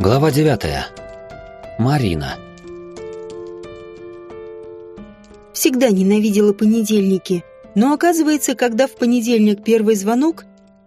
Глава 9. Марина. Всегда ненавидела понедельники, но оказывается, когда в понедельник первый звонок,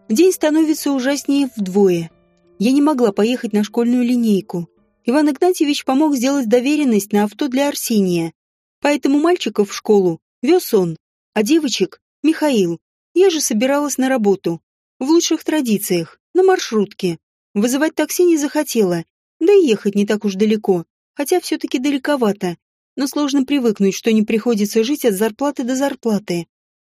день становится ужаснее вдвое. Я не могла поехать на школьную линейку. Иван Игнатьевич помог сделать доверенность на авто для Арсения. Поэтому мальчиков в школу вез он, а девочек — Михаил. Я же собиралась на работу. В лучших традициях, на маршрутке. Вызывать такси не захотела, да и ехать не так уж далеко, хотя все-таки далековато. Но сложно привыкнуть, что не приходится жить от зарплаты до зарплаты.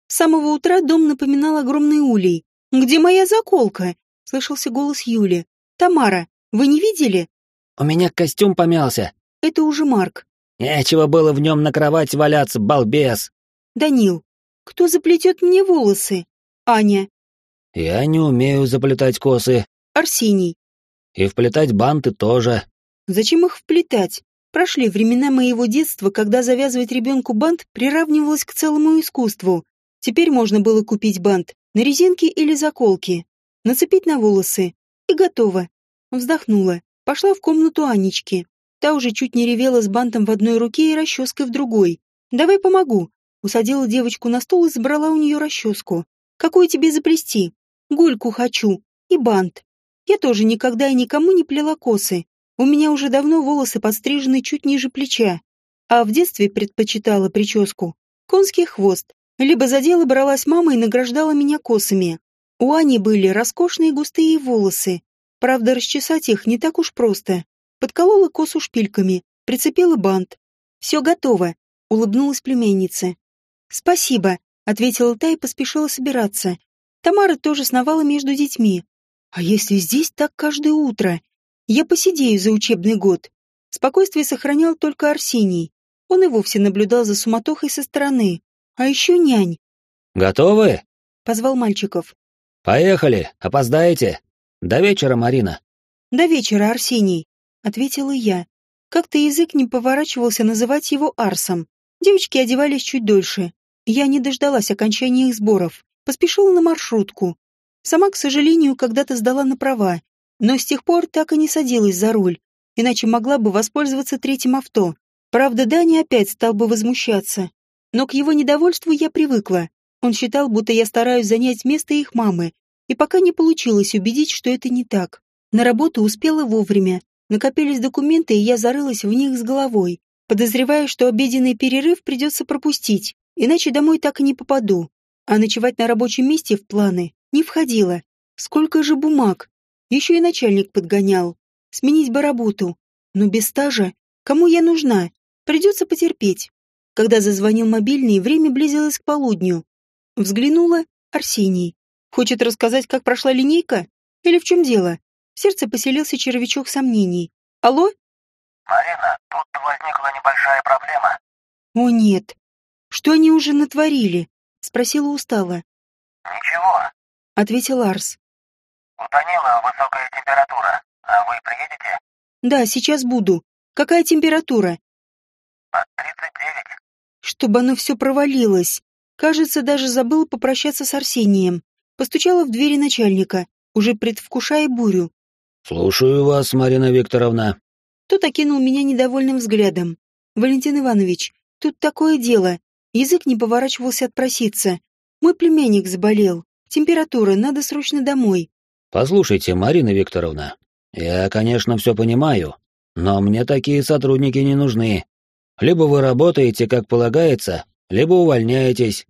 С самого утра дом напоминал огромный улей. «Где моя заколка?» — слышался голос Юли. «Тамара, вы не видели?» «У меня костюм помялся». Это уже Марк. «Нечего было в нем на кровать валяться, балбес». «Данил, кто заплетет мне волосы?» «Аня». «Я не умею заплетать косы», Арсений. И вплетать банты тоже. Зачем их вплетать? Прошли времена моего детства, когда завязывать ребенку бант приравнивалось к целому искусству. Теперь можно было купить бант на резинке или заколке, нацепить на волосы. И готово. Вздохнула. Пошла в комнату Анечки. Та уже чуть не ревела с бантом в одной руке и расческой в другой. «Давай помогу». Усадила девочку на стол и забрала у нее расческу. «Какую тебе заплести?» «Гульку хочу. И бант. Я тоже никогда и никому не плела косы. У меня уже давно волосы подстрижены чуть ниже плеча. А в детстве предпочитала прическу. Конский хвост. Либо за дело бралась мама и награждала меня косами. У Ани были роскошные густые волосы. Правда, расчесать их не так уж просто. Подколола косу шпильками, прицепила бант. «Все готово», — улыбнулась племянница. «Спасибо», — ответила та и поспешила собираться. Тамара тоже сновала между детьми. А если здесь так каждое утро? Я посидею за учебный год. Спокойствие сохранял только Арсений. Он и вовсе наблюдал за суматохой со стороны. А еще нянь. «Готовы?» — позвал мальчиков. «Поехали, опоздаете. До вечера, Марина». «До вечера, Арсений», — ответила я. Как-то язык не поворачивался называть его Арсом. Девочки одевались чуть дольше. Я не дождалась окончания их сборов. Поспешила на маршрутку. Сама, к сожалению, когда-то сдала на права, но с тех пор так и не садилась за руль, иначе могла бы воспользоваться третьим авто. Правда, Дани опять стал бы возмущаться. Но к его недовольству я привыкла. Он считал, будто я стараюсь занять место их мамы, и пока не получилось убедить, что это не так. На работу успела вовремя. Накопились документы, и я зарылась в них с головой, подозревая, что обеденный перерыв придется пропустить, иначе домой так и не попаду. А ночевать на рабочем месте в планы не входила. Сколько же бумаг? Еще и начальник подгонял. Сменить бы работу. Но без стажа. Кому я нужна? Придется потерпеть. Когда зазвонил мобильный, время близилось к полудню. Взглянула Арсений. Хочет рассказать, как прошла линейка? Или в чем дело? В сердце поселился червячок сомнений. Алло? Марина, тут возникла небольшая проблема. О нет. Что они уже натворили? Спросила устало. Ничего, — ответил Арс. «У Данила высокая температура. А вы приедете?» «Да, сейчас буду. Какая температура?» «Под 39». Чтобы оно все провалилось. Кажется, даже забыл попрощаться с Арсением. Постучала в двери начальника, уже предвкушая бурю. «Слушаю вас, Марина Викторовна». Тот окинул меня недовольным взглядом. «Валентин Иванович, тут такое дело. Язык не поворачивался отпроситься. Мой племянник заболел. Температура, надо срочно домой. Послушайте, Марина Викторовна, я, конечно, все понимаю, но мне такие сотрудники не нужны. Либо вы работаете, как полагается, либо увольняетесь.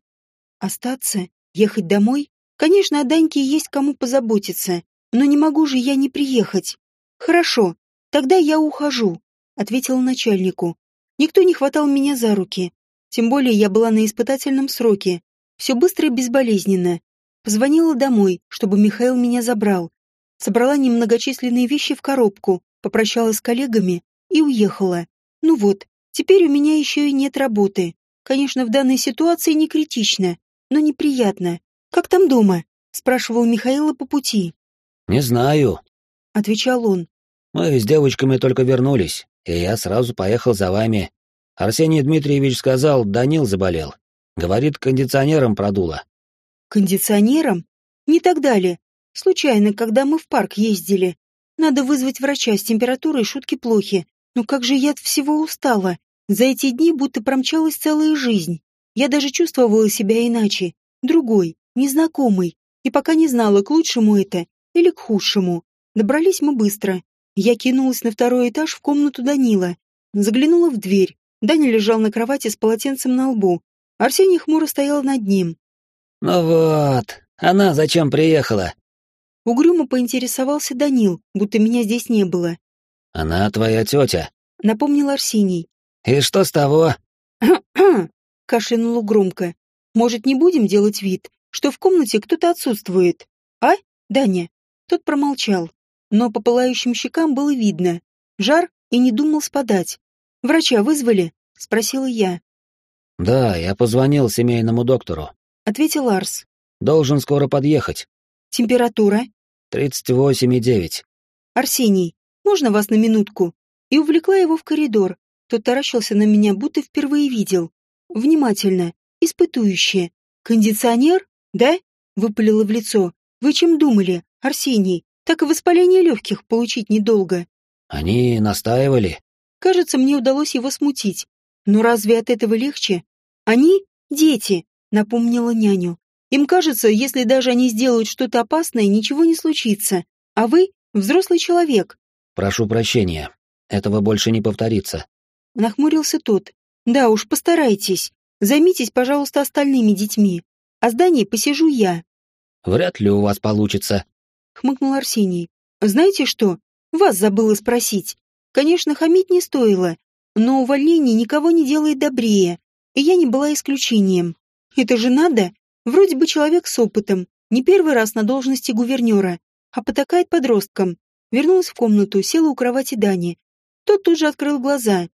Остаться? Ехать домой? Конечно, о Даньке есть кому позаботиться, но не могу же я не приехать. Хорошо, тогда я ухожу, ответила начальнику. Никто не хватал меня за руки. Тем более я была на испытательном сроке. Все быстро и безболезненно. Позвонила домой, чтобы Михаил меня забрал. Собрала немногочисленные вещи в коробку, попрощалась с коллегами и уехала. Ну вот, теперь у меня еще и нет работы. Конечно, в данной ситуации не критично, но неприятно. Как там дома? спрашивал Михаила по пути. Не знаю, отвечал он. Мы с девочками только вернулись, и я сразу поехал за вами. Арсений Дмитриевич сказал, Данил заболел. Говорит, кондиционером продуло. Кондиционером? Не так далее. Случайно, когда мы в парк ездили. Надо вызвать врача с температурой, шутки плохи. Но как же я от всего устала. За эти дни будто промчалась целая жизнь. Я даже чувствовала себя иначе. Другой, незнакомый. И пока не знала, к лучшему это или к худшему. Добрались мы быстро. Я кинулась на второй этаж в комнату Данила. Заглянула в дверь. Даня лежал на кровати с полотенцем на лбу. Арсений хмуро стоял над ним. «Ну вот, она зачем приехала?» Угрюмо поинтересовался Данил, будто меня здесь не было. «Она твоя тетя», — напомнил Арсений. «И что с того?» кашлянула громко. «Может, не будем делать вид, что в комнате кто-то отсутствует? А, Даня?» Тот промолчал, но по пылающим щекам было видно. Жар и не думал спадать. «Врача вызвали?» — спросила я. «Да, я позвонил семейному доктору», — ответил Арс. «Должен скоро подъехать». «Температура?» «Тридцать восемь и девять». «Арсений, можно вас на минутку?» И увлекла его в коридор. Тот таращился на меня, будто впервые видел. Внимательно, испытующе. «Кондиционер? Да?» — выпалила в лицо. «Вы чем думали, Арсений? Так и воспаление легких получить недолго». «Они настаивали?» Кажется, мне удалось его смутить. Но разве от этого легче? Они — дети, напомнила няню. Им кажется, если даже они сделают что-то опасное, ничего не случится. А вы — взрослый человек. Прошу прощения. Этого больше не повторится. Нахмурился тот. Да уж, постарайтесь. Займитесь, пожалуйста, остальными детьми. А с посижу я. Вряд ли у вас получится. Хмыкнул Арсений. Знаете что? Вас забыла спросить. Конечно, хамить не стоило, но увольнение никого не делает добрее, и я не была исключением. Это же надо? Вроде бы человек с опытом, не первый раз на должности гувернера, а потакает подросткам. Вернулась в комнату, села у кровати Дани. Тот тут же открыл глаза.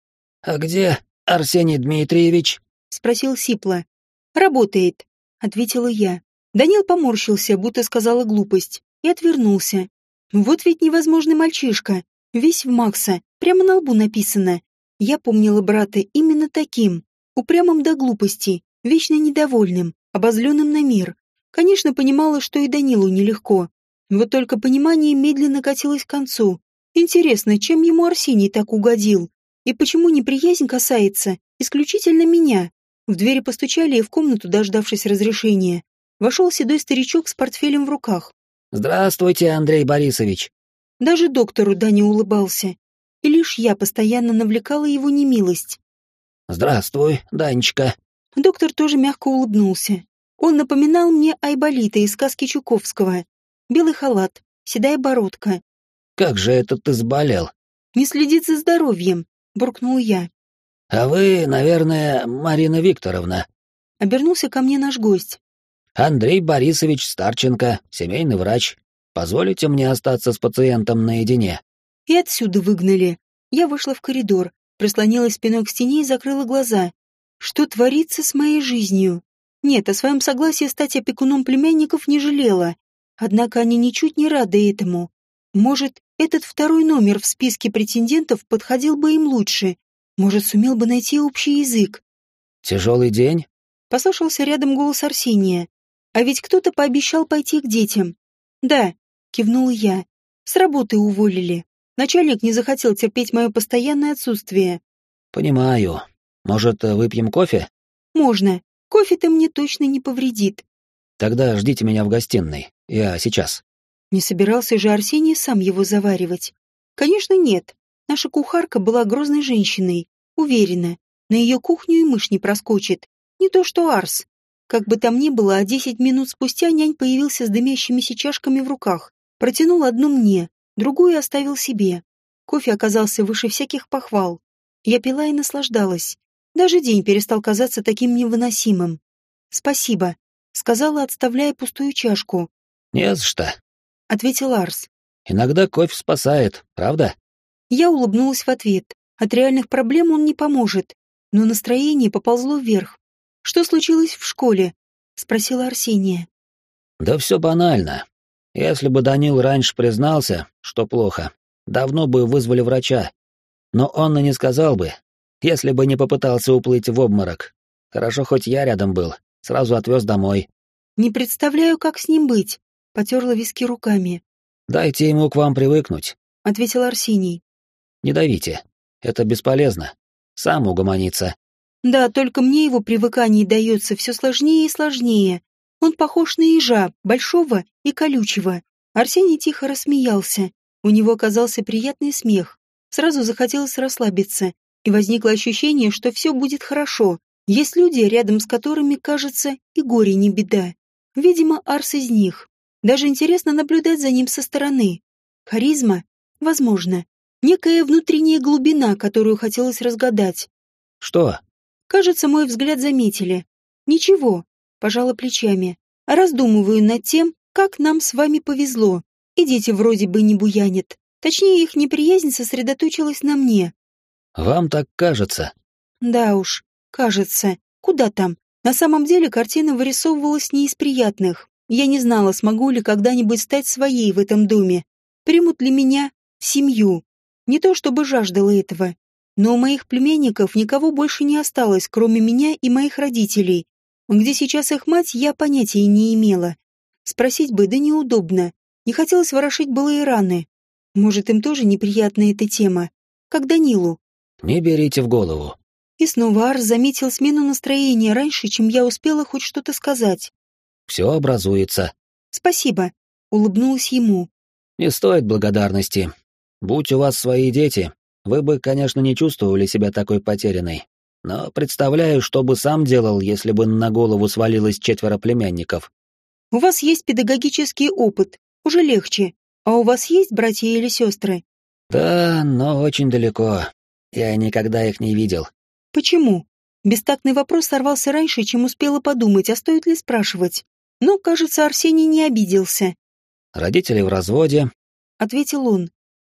«А где Арсений Дмитриевич?» — спросил Сипла. «Работает», — ответила я. Данил поморщился, будто сказала глупость, и отвернулся. Вот ведь невозможный мальчишка, весь в Макса, Прямо на лбу написано. Я помнила брата именно таким, упрямым до глупости, вечно недовольным, обозленным на мир. Конечно, понимала, что и Данилу нелегко. Вот только понимание медленно катилось к концу. Интересно, чем ему Арсений так угодил? И почему неприязнь касается исключительно меня? В двери постучали и в комнату, дождавшись разрешения, вошел седой старичок с портфелем в руках. «Здравствуйте, Андрей Борисович!» Даже доктору Даня улыбался и лишь я постоянно навлекала его немилость. «Здравствуй, Данечка». Доктор тоже мягко улыбнулся. Он напоминал мне Айболита из сказки Чуковского. Белый халат, седая бородка. «Как же это ты заболел?» «Не следит за здоровьем», — буркнул я. «А вы, наверное, Марина Викторовна?» Обернулся ко мне наш гость. «Андрей Борисович Старченко, семейный врач. Позволите мне остаться с пациентом наедине?» И отсюда выгнали. Я вышла в коридор, прислонилась спиной к стене и закрыла глаза. Что творится с моей жизнью? Нет, о своем согласии стать опекуном племянников не жалела. Однако они ничуть не рады этому. Может, этот второй номер в списке претендентов подходил бы им лучше. Может, сумел бы найти общий язык. «Тяжелый день?» Послышался рядом голос Арсения. А ведь кто-то пообещал пойти к детям. «Да», — кивнула я. «С работы уволили». Начальник не захотел терпеть мое постоянное отсутствие. Понимаю. Может, выпьем кофе? Можно. Кофе-то мне точно не повредит. Тогда ждите меня в гостиной. Я сейчас. Не собирался же Арсений сам его заваривать. Конечно, нет. Наша кухарка была грозной женщиной. Уверена, на ее кухню и мышь не проскочит. Не то что Арс. Как бы там ни было, а десять минут спустя нянь появился с дымящимися чашками в руках. Протянул одну мне, другую оставил себе. Кофе оказался выше всяких похвал. Я пила и наслаждалась. Даже день перестал казаться таким невыносимым. «Спасибо», — сказала, отставляя пустую чашку. «Не за что», — ответил Арс. «Иногда кофе спасает, правда?» Я улыбнулась в ответ. От реальных проблем он не поможет. Но настроение поползло вверх. «Что случилось в школе?» — спросила Арсения. «Да все банально. Если бы Данил раньше признался, что плохо, давно бы вызвали врача. Но он и не сказал бы, если бы не попытался уплыть в обморок. Хорошо, хоть я рядом был, сразу отвез домой. «Не представляю, как с ним быть», — потерла виски руками. «Дайте ему к вам привыкнуть». ответил Арсений. Не давите. Это бесполезно. Сам угомонится. Да, только мне его привыкание дается все сложнее и сложнее. Он похож на ежа, большого и колючего. Арсений тихо рассмеялся. У него оказался приятный смех. Сразу захотелось расслабиться, и возникло ощущение, что все будет хорошо. Есть люди, рядом с которыми, кажется, и горе не беда. Видимо, Арс из них. Даже интересно наблюдать за ним со стороны. Харизма? Возможно. Некая внутренняя глубина, которую хотелось разгадать. Что? Кажется, мой взгляд заметили. Ничего, пожала плечами. Раздумываю над тем, как нам с вами повезло. И дети вроде бы не буянят. Точнее, их неприязнь сосредоточилась на мне. Вам так кажется? Да уж, кажется. Куда там? На самом деле картина вырисовывалась не из приятных. Я не знала, смогу ли когда-нибудь стать своей в этом доме. Примут ли меня в семью. Не то чтобы жаждала этого. Но у моих племенников никого больше не осталось, кроме меня и моих родителей. Где сейчас их мать, я понятия не имела. Спросить бы, да неудобно. Не хотелось ворошить былые раны. Может, им тоже неприятна эта тема. Как Данилу. Не берите в голову. И снова Арс заметил смену настроения раньше, чем я успела хоть что-то сказать. Все образуется. Спасибо. Улыбнулась ему. Не стоит благодарности. Будь у вас свои дети, вы бы, конечно, не чувствовали себя такой потерянной. Но представляю, что бы сам делал, если бы на голову свалилось четверо племянников. У вас есть педагогический опыт, уже легче. А у вас есть братья или сестры? Да, но очень далеко. Я никогда их не видел. Почему? Бестактный вопрос сорвался раньше, чем успела подумать, а стоит ли спрашивать. Но, кажется, Арсений не обиделся. Родители в разводе. Ответил он.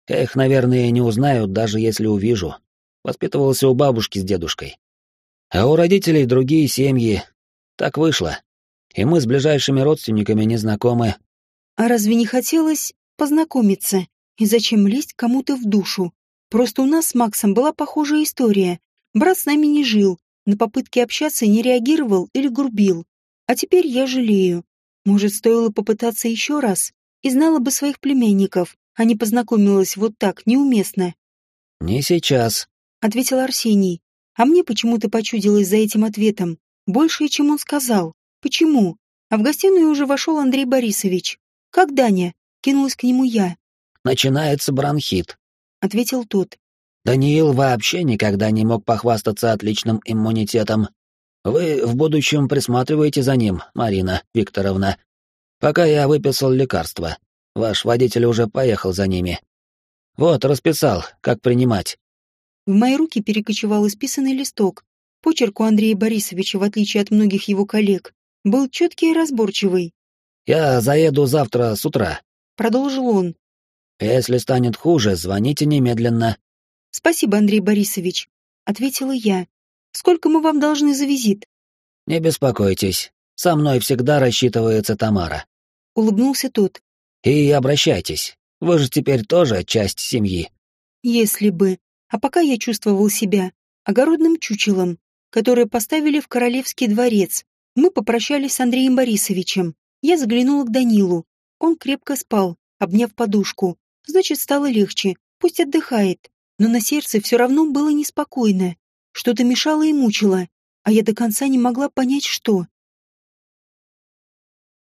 Я их, наверное, не узнаю, даже если увижу. Воспитывался у бабушки с дедушкой. А у родителей другие семьи. Так вышло. И мы с ближайшими родственниками не знакомы. А разве не хотелось познакомиться? И зачем лезть кому-то в душу? Просто у нас с Максом была похожая история. Брат с нами не жил, на попытки общаться не реагировал или грубил. А теперь я жалею. Может, стоило попытаться еще раз? И знала бы своих племянников, а не познакомилась вот так, неуместно. «Не сейчас», — ответил Арсений. А мне почему-то почудилось за этим ответом. Больше, чем он сказал. Почему? А в гостиную уже вошел Андрей Борисович. «Как Даня?» — кинулась к нему я. «Начинается бронхит», — ответил тот. «Даниил вообще никогда не мог похвастаться отличным иммунитетом. Вы в будущем присматриваете за ним, Марина Викторовна. Пока я выписал лекарства. Ваш водитель уже поехал за ними. Вот, расписал, как принимать. В мои руки перекочевал исписанный листок. Почерк у Андрея Борисовича, в отличие от многих его коллег, был четкий и разборчивый. «Я заеду завтра с утра», — продолжил он. «Если станет хуже, звоните немедленно». «Спасибо, Андрей Борисович», — ответила я. «Сколько мы вам должны за визит?» «Не беспокойтесь, со мной всегда рассчитывается Тамара». Улыбнулся тот. И обращайтесь. Вы же теперь тоже часть семьи. Если бы. А пока я чувствовал себя огородным чучелом, которое поставили в королевский дворец. Мы попрощались с Андреем Борисовичем. Я заглянула к Данилу. Он крепко спал, обняв подушку. Значит, стало легче. Пусть отдыхает. Но на сердце все равно было неспокойно. Что-то мешало и мучило. А я до конца не могла понять, что.